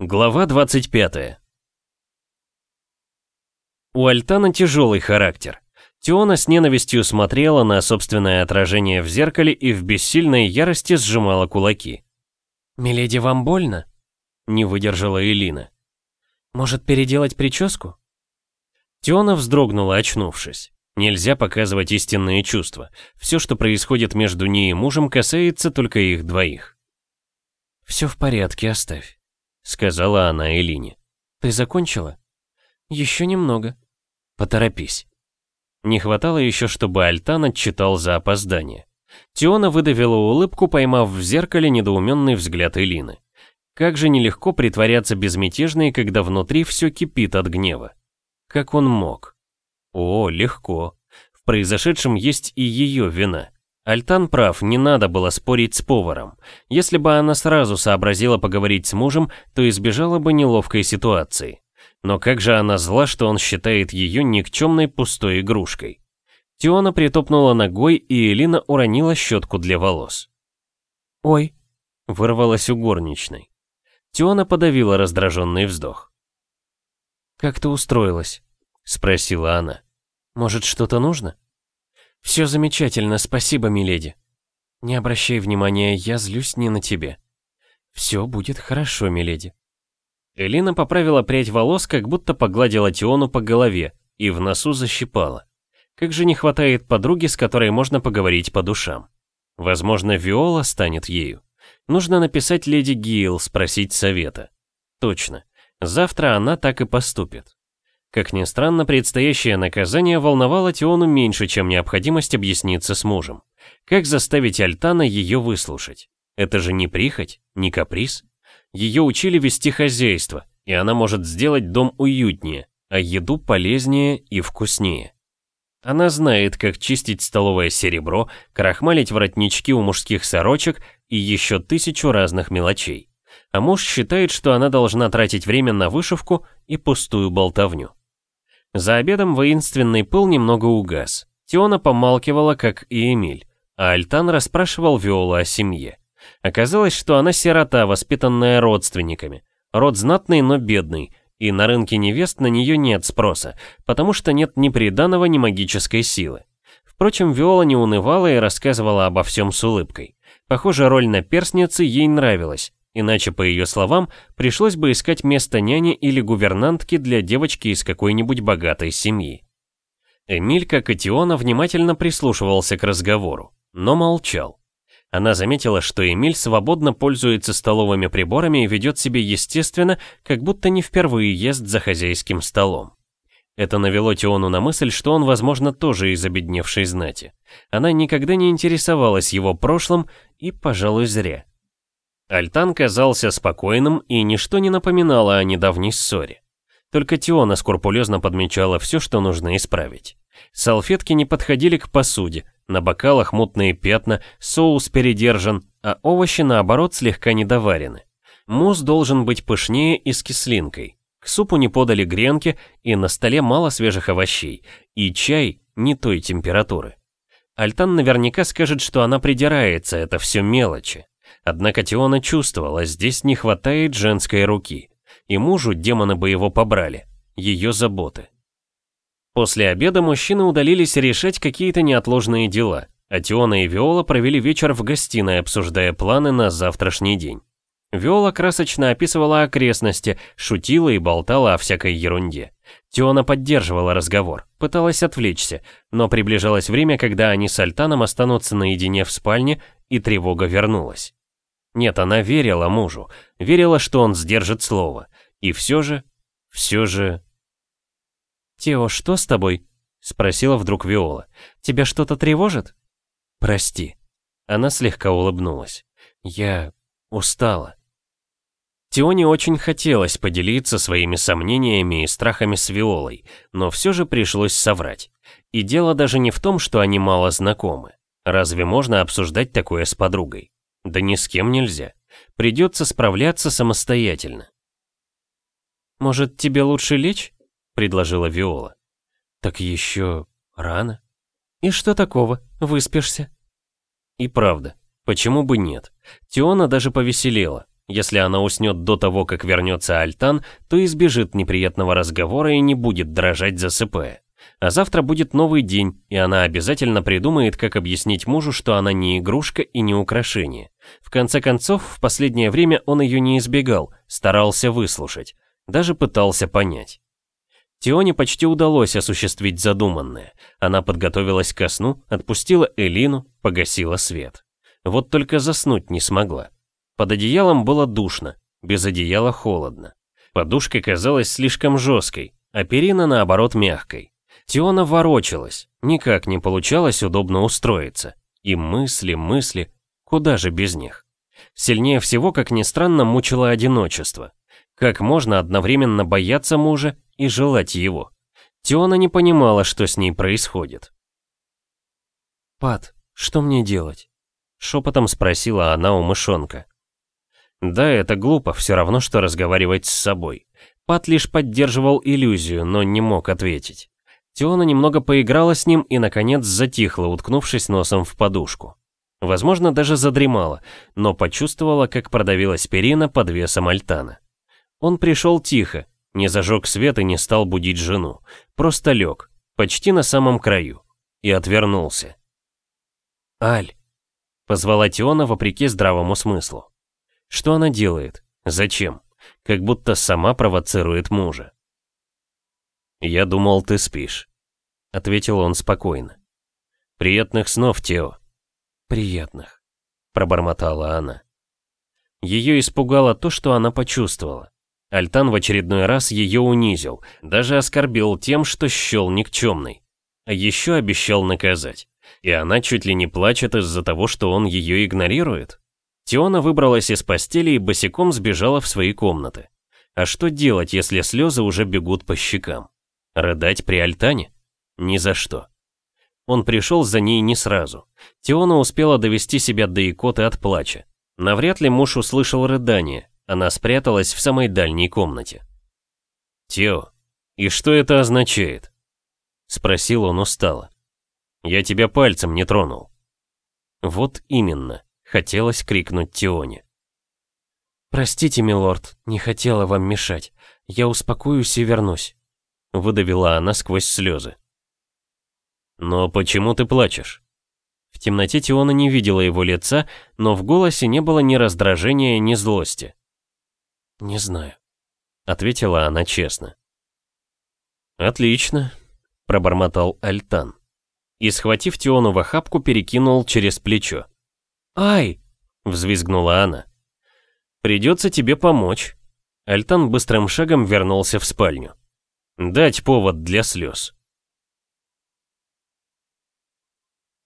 Глава 25 У Альтана тяжелый характер. Теона с ненавистью смотрела на собственное отражение в зеркале и в бессильной ярости сжимала кулаки. «Миледи, вам больно?» — не выдержала Элина. «Может, переделать прическу?» Теона вздрогнула, очнувшись. Нельзя показывать истинные чувства. Все, что происходит между ней и мужем, касается только их двоих. «Все в порядке, оставь», — сказала она Элине. «Ты закончила?» «Еще немного». «Поторопись». Не хватало еще, чтобы Альтан отчитал за опоздание. Тиона выдавила улыбку, поймав в зеркале недоуменный взгляд Элины. Как же нелегко притворяться безмятежной, когда внутри все кипит от гнева. Как он мог? О, легко. В произошедшем есть и ее вина. Альтан прав, не надо было спорить с поваром. Если бы она сразу сообразила поговорить с мужем, то избежала бы неловкой ситуации. Но как же она зла, что он считает ее никчемной пустой игрушкой. Тиона притопнула ногой, и Элина уронила щетку для волос. «Ой», — вырвалась у горничной. Тиона подавила раздраженный вздох. «Как ты устроилась?» — спросила она. «Может, что-то нужно?» «Все замечательно, спасибо, миледи». «Не обращай внимания, я злюсь не на тебе». «Все будет хорошо, миледи». Элина поправила прядь волос, как будто погладила Тиону по голове и в носу защипала. Как же не хватает подруги, с которой можно поговорить по душам. Возможно, Виола станет ею. Нужно написать леди Гейл, спросить совета. Точно. Завтра она так и поступит. Как ни странно, предстоящее наказание волновало Тиону меньше, чем необходимость объясниться с мужем. Как заставить Альтана ее выслушать? Это же не прихоть, не каприз. Ее учили вести хозяйство, и она может сделать дом уютнее, а еду полезнее и вкуснее. Она знает, как чистить столовое серебро, крахмалить воротнички у мужских сорочек и еще тысячу разных мелочей. А муж считает, что она должна тратить время на вышивку и пустую болтовню. За обедом воинственный пыл немного угас. Тиона помалкивала, как и Эмиль, а Альтан расспрашивал Виолу о семье. Оказалось, что она сирота, воспитанная родственниками. Род знатный, но бедный, и на рынке невест на нее нет спроса, потому что нет ни приданого, ни магической силы. Впрочем, Виола не унывала и рассказывала обо всем с улыбкой. Похоже, роль наперсницы ей нравилась, Иначе, по ее словам, пришлось бы искать место няни или гувернантки для девочки из какой-нибудь богатой семьи. Эмиль, как и Тиона, внимательно прислушивался к разговору, но молчал. Она заметила, что Эмиль свободно пользуется столовыми приборами и ведет себя естественно, как будто не впервые ест за хозяйским столом. Это навело Тиону на мысль, что он, возможно, тоже из обедневшей знати. Она никогда не интересовалась его прошлым и, пожалуй, зря. Альтан казался спокойным, и ничто не напоминало о недавней ссоре. Только Тиона скрупулезно подмечала все, что нужно исправить. Салфетки не подходили к посуде, на бокалах мутные пятна, соус передержан, а овощи, наоборот, слегка недоварены. Мусс должен быть пышнее и с кислинкой. К супу не подали гренки, и на столе мало свежих овощей, и чай не той температуры. Альтан наверняка скажет, что она придирается, это все мелочи. Однако Теона чувствовала, здесь не хватает женской руки. И мужу демоны бы его побрали. Ее заботы. После обеда мужчины удалились решать какие-то неотложные дела, а Теона и Виола провели вечер в гостиной, обсуждая планы на завтрашний день. Виола красочно описывала окрестности, шутила и болтала о всякой ерунде. Теона поддерживала разговор, пыталась отвлечься, но приближалось время, когда они с Альтаном останутся наедине в спальне, и тревога вернулась. Нет, она верила мужу, верила, что он сдержит слово. И все же, все же... «Тео, что с тобой?» — спросила вдруг Виола. «Тебя что-то тревожит?» «Прости». Она слегка улыбнулась. «Я устала». Теоне очень хотелось поделиться своими сомнениями и страхами с Виолой, но все же пришлось соврать. И дело даже не в том, что они мало знакомы. Разве можно обсуждать такое с подругой? Да ни с кем нельзя. Придется справляться самостоятельно. «Может, тебе лучше лечь?» — предложила Виола. «Так еще рано». «И что такого? Выспишься?» И правда, почему бы нет? Теона даже повеселела. Если она уснет до того, как вернется Альтан, то избежит неприятного разговора и не будет дрожать, засыпая. А завтра будет новый день, и она обязательно придумает, как объяснить мужу, что она не игрушка и не украшение. В конце концов, в последнее время он ее не избегал, старался выслушать, даже пытался понять. Тионе почти удалось осуществить задуманное. Она подготовилась ко сну, отпустила Элину, погасила свет. Вот только заснуть не смогла. Под одеялом было душно, без одеяла холодно. Подушка казалась слишком жесткой, а перина, наоборот, мягкой. Тиона ворочалась, никак не получалось удобно устроиться. И мысли, мысли, куда же без них? Сильнее всего, как ни странно, мучило одиночество. Как можно одновременно бояться мужа и желать его? Тиона не понимала, что с ней происходит. «Пат, что мне делать?» Шепотом спросила она у мышонка. Да, это глупо, все равно, что разговаривать с собой. Пат лишь поддерживал иллюзию, но не мог ответить. Теона немного поиграла с ним и, наконец, затихла, уткнувшись носом в подушку. Возможно, даже задремала, но почувствовала, как продавилась перина под весом альтана. Он пришел тихо, не зажег свет и не стал будить жену. Просто лег, почти на самом краю, и отвернулся. «Аль!» — позвала Теона вопреки здравому смыслу. Что она делает? Зачем? Как будто сама провоцирует мужа. «Я думал, ты спишь», — ответил он спокойно. «Приятных снов, Тео». «Приятных», — пробормотала она. Ее испугало то, что она почувствовала. Альтан в очередной раз ее унизил, даже оскорбил тем, что счел никчемной. А еще обещал наказать. И она чуть ли не плачет из-за того, что он ее игнорирует. Тиона выбралась из постели и босиком сбежала в свои комнаты. А что делать, если слезы уже бегут по щекам? Рыдать при Альтане? Ни за что. Он пришел за ней не сразу. Теона успела довести себя до икоты от плача. Навряд ли муж услышал рыдание. Она спряталась в самой дальней комнате. «Тео, и что это означает?» Спросил он устало. «Я тебя пальцем не тронул». Вот именно. Хотелось крикнуть Тионе. «Простите, милорд, не хотела вам мешать. Я успокоюсь и вернусь», — выдавила она сквозь слезы. «Но почему ты плачешь?» В темноте Тиона не видела его лица, но в голосе не было ни раздражения, ни злости. «Не знаю», — ответила она честно. «Отлично», — пробормотал Альтан. И, схватив Тиону в охапку, перекинул через плечо. «Ай!» — взвизгнула она. «Придется тебе помочь». Альтан быстрым шагом вернулся в спальню. «Дать повод для слез».